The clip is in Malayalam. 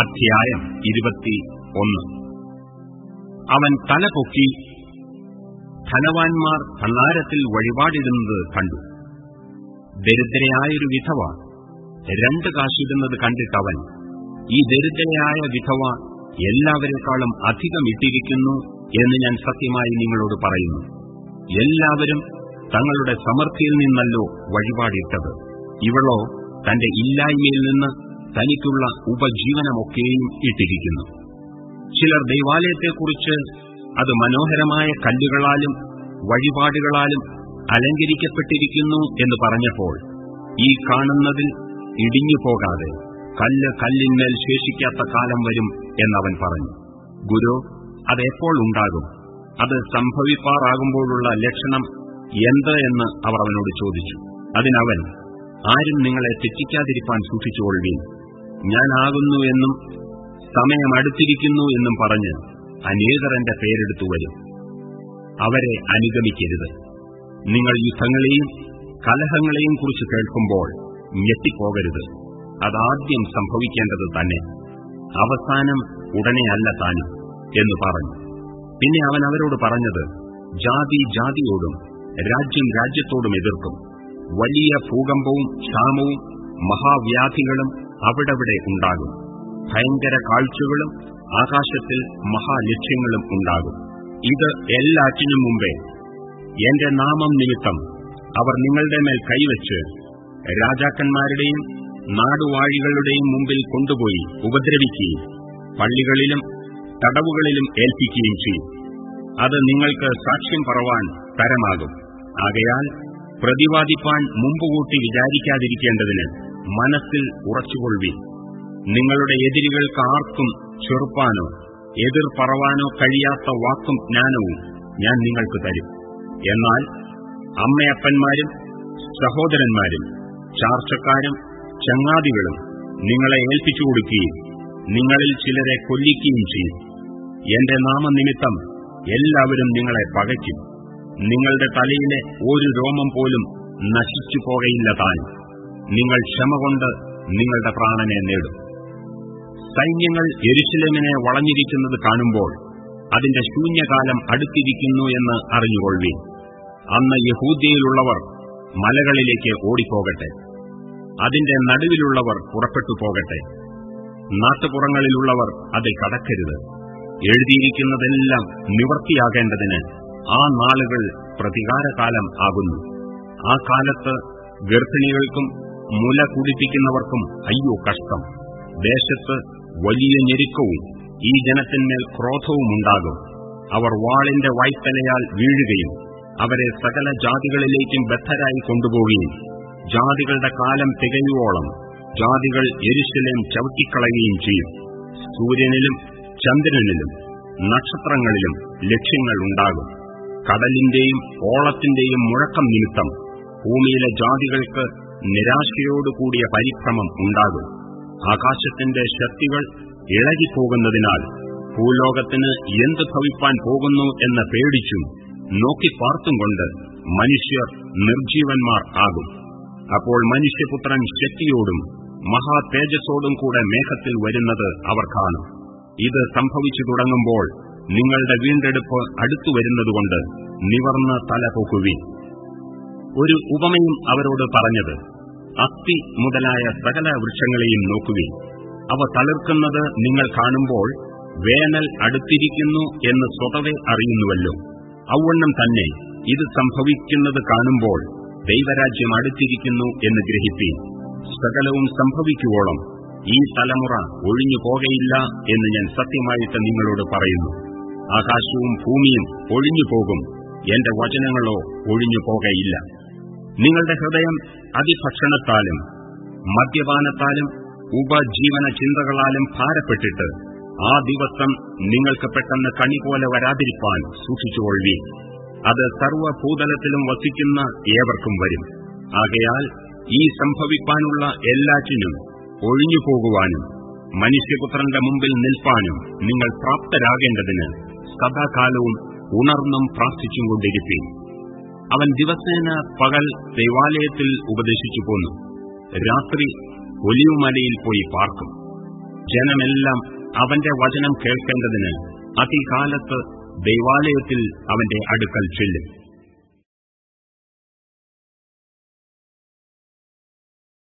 അധ്യായം ഇരുപത്തി ഒന്ന് അവൻ തല പൊക്കി ധനവാൻമാർ ഭണ്ണാരത്തിൽ വഴിപാടിടുന്നത് കണ്ടു. ദരിദ്രയായൊരു വിധവ രണ്ട് കാശിടുന്നത് കണ്ടിട്ടവൻ ഈ ദരിദ്രയായ വിധവ എല്ലാവരെക്കാളും അധികം ഇട്ടിരിക്കുന്നു എന്ന് ഞാൻ സത്യമായി നിങ്ങളോട് പറയുന്നു. എല്ലാവരും തങ്ങളുടെ സമൃദ്ധിയിൽ നിന്നല്ലോ വഴിപാടിട്ടത്. ഇവളോ തന്റെ ഇല്ലായ്മയിൽ നിന്ന് തനിക്കുള്ള ഉപജീവനമൊക്കെയും ഇട്ടിരിക്കുന്നു. ചിലർ ദൈവാലയത്തെക്കുറിച്ച് അത് മനോഹരമായ കല്ലുകളാലും വഴിപാടുകളാലും അലങ്കരിക്കപ്പെട്ടിരിക്കുന്നു എന്ന് പറഞ്ഞപ്പോൾ ഈ കാണുന്നതിൽ ഇടിഞ്ഞു പോകാതെ കല്ല് കല്ലിന്മേൽ ശേഷിക്കാത്ത കാലം വരും എന്നവൻ പറഞ്ഞു. ഗുരു അതെപ്പോൾ ഉണ്ടാകും? അത് സംഭവിപ്പാറാകുമ്പോഴുള്ള ലക്ഷണം എന്ത് എന്ന് അവർ അവനോട് ചോദിച്ചു. അതിനവൻ ആരും നിങ്ങളെ തെറ്റിക്കാതിരിക്കാൻ സൂക്ഷിച്ചുകൊള്ളുകയും ഞാനാകുന്നു എന്നും സമയം അടുത്തിരിക്കുന്നു എന്നും പറഞ്ഞ് അനേകർ എന്റെ പേരെടുത്തു വരും. അവരെ അനുഗമിക്കരുത്. നിങ്ങൾ യുദ്ധങ്ങളെയും കലഹങ്ങളെയും കുറിച്ച് കേൾക്കുമ്പോൾ ഞെട്ടിപ്പോകരുത്. അതാദ്യം സംഭവിക്കേണ്ടത് തന്നെ അവസാനം ഉടനെയല്ല താനും എന്ന് പറഞ്ഞു. പിന്നെ അവൻ അവരോട് പറഞ്ഞത് ജാതി ജാതിയോടും രാജ്യം രാജ്യത്തോടും എതിർക്കും. വലിയ ഭൂകമ്പവും ക്ഷാമവും മഹാവ്യാധികളും അവിടെവിടെ ഉണ്ടാകും. ഭയങ്കര കാഴ്ചകളും ആകാശത്തിൽ മഹാലക്ഷ്യങ്ങളും ഉണ്ടാകും. ഇത് എല്ലാറ്റിനും മുമ്പേ. എന്റെ നാമം നിമിത്തം അവർ നിങ്ങളുടെ മേൽ കൈവച്ച് രാജാക്കന്മാരുടെയും നാടുവാഴികളുടെയും മുമ്പിൽ കൊണ്ടുപോയി ഉപദ്രവിക്കുകയും പള്ളികളിലും തടവുകളിലും ഏൽപ്പിക്കുകയും ചെയ്യും. അത് നിങ്ങൾക്ക് സാക്ഷ്യം പറവാൻ തരമാകും. ആകയാൽ പ്രതിവാദിപ്പാൻ മുമ്പുകൂട്ടി വിചാരിക്കാതിരിക്കേണ്ടതിന് മനസ്സിൽ ഉറച്ചുകൊള്ളി നിങ്ങളുടെ എതിരികൾക്ക് ആർക്കും ചെറുപ്പാനോ എതിർ പറവാനോ കഴിയാത്ത വാക്കും ജ്ഞാനവും ഞാൻ നിങ്ങൾക്ക് തരും. എന്നാൽ അമ്മയപ്പന്മാരും സഹോദരന്മാരും ചാർച്ചക്കാരും ചങ്ങാതികളും നിങ്ങളെ ഏൽപ്പിച്ചു കൊടുക്കുകയും നിങ്ങളിൽ ചിലരെ കൊല്ലിക്കുകയും ചെയ്യും. എന്റെ നാമനിമിത്തം എല്ലാവരും നിങ്ങളെ പകയ്ക്കും. നിങ്ങളുടെ തലയിലെ ഒരു രോമം പോലും നശിച്ചു പോകയില്ല താൻ. നിങ്ങൾ ക്ഷമ കൊണ്ട് നിങ്ങളുടെ പ്രാണനെ നേടും. സൈന്യങ്ങൾ എരുശലേമിനെ വളഞ്ഞിരിക്കുന്നത് കാണുമ്പോൾ അതിന്റെ ശൂന്യകാലം അടുത്തിരിക്കുന്നു എന്ന് അറിഞ്ഞുകൊള്ളി അന്ന് യഹൂദ്യയിലുള്ളവർ മലകളിലേക്ക് ഓടിപ്പോകട്ടെ. അതിന്റെ നടുവിലുള്ളവർ പുറപ്പെട്ടു പോകട്ടെ. നാട്ടുപുറങ്ങളിലുള്ളവർ അതിൽ കടക്കരുത്. എഴുതിയിരിക്കുന്നതെല്ലാം നിവർത്തിയാകേണ്ടതിന് ആ നാളുകൾ പ്രതികാരകാലം ആകുന്നു. ആ കാലത്ത് ഗർഭിണികൾക്കും മുല കുടിപ്പിക്കുന്നവർക്കും അയ്യോ കഷ്ടം. ദേശത്ത് വലിയ ഞെരുക്കവും ഈ ജനത്തിന്മേൽ ക്രോധവുമുണ്ടാകും അവർ വാളിന്റെ വായ്ത്തലയാൽ വീഴുകയും അവരെ സകല ജാതികളിലേക്കും ബദ്ധരായി കൊണ്ടുപോവുകയും ജാതികളുടെ കാലം തികയുവോളം ജാതികൾ എരിശിലേം ചവിട്ടിക്കളയുകയും ചെയ്യും. സൂര്യനിലും ചന്ദ്രനിലും നക്ഷത്രങ്ങളിലും ലക്ഷ്യങ്ങൾ ഉണ്ടാകും. കടലിന്റെയും ഓളത്തിന്റെയും മുഴക്കം നിമിത്തം ഭൂമിയിലെ ജാതികൾക്ക് നിരാശയോടുകൂടിയ പരിഭ്രമം ഉണ്ടാകും. ആകാശത്തിന്റെ ശക്തികൾ ഇളകിപ്പോകുന്നതിനാൽ ഭൂലോകത്തിന് എന്ത് ഭവിപ്പാൻ പോകുന്നു എന്ന് പേടിച്ചും നോക്കിപ്പാർത്തും കൊണ്ട് മനുഷ്യർ നിർജീവന്മാർ ആകും. അപ്പോൾ മനുഷ്യപുത്രൻ ശക്തിയോടും മഹാതേജസ്സോടും കൂടെ മേഘത്തിൽ വരുന്നത് അവർ കാണും. ഇത് സംഭവിച്ചു തുടങ്ങുമ്പോൾ നിങ്ങളുടെ വീണ്ടെടുപ്പ് അടുത്തു വരുന്നതുകൊണ്ട് നിവർന്ന് തല ഒരു ഉപമയും അവരോട് പറഞ്ഞത് അസ്ഥി മുതലായ സകല വൃക്ഷങ്ങളെയും നോക്കുവിൻ. അവ തളിർക്കുന്നത് നിങ്ങൾ കാണുമ്പോൾ വേനൽ അടുത്തിരിക്കുന്നു എന്ന് സ്വതവേ അറിയുന്നുവല്ലോ. ഔവണ്ണം തന്നെ ഇത് സംഭവിക്കുന്നത് കാണുമ്പോൾ ദൈവരാജ്യം അടുത്തിരിക്കുന്നു എന്ന് ഗ്രഹിപ്പീൻ. സകലവും സംഭവിക്കുവോളം ഈ തലമുറ ഒഴിഞ്ഞു പോകയില്ല എന്ന് ഞാൻ സത്യമായിട്ട് നിങ്ങളോട് പറയുന്നു. ആകാശവും ഭൂമിയും ഒഴിഞ്ഞു പോകും. എന്റെ വചനങ്ങളോ ഒഴിഞ്ഞു പോകയില്ല നിങ്ങളുടെ ഹൃദയം അതിഭക്ഷണത്താലും മദ്യപാനത്താലും ഉപജീവന ചിന്തകളാലും ഭാരപ്പെട്ടിട്ട് ആ ദിവസം നിങ്ങൾക്ക് പെട്ടെന്ന് കണി പോലെ വരാതിരിപ്പാൻ സൂക്ഷിച്ചുകൊള്ളി അത് സർവഭൂതലത്തിലും വസിക്കുന്ന ഏവർക്കും വരും. ആകയാൽ ഈ സംഭവിക്കാനുള്ള എല്ലാറ്റിനും ഒഴിഞ്ഞു പോകുവാനും മനുഷ്യപുത്രന്റെ മുമ്പിൽ നിൽപ്പാനും നിങ്ങൾ പ്രാപ്തരാകേണ്ടതിന് സദാകാലവും ഉണർന്നും പ്രാർത്ഥിച്ചും അവൻ ദിവസേന പകൽ ദൈവാലയത്തിൽ ഉപദേശിച്ചു പോന്നു. രാത്രി ഒലിയുമലയിൽ പോയി പാർക്കും ജനമെല്ലാം അവന്റെ വചനം കേൾക്കേണ്ടതിന് അതികാലത്ത് ദൈവാലയത്തിൽ അവന്റെ അടുക്കൽ ചെല്ലും.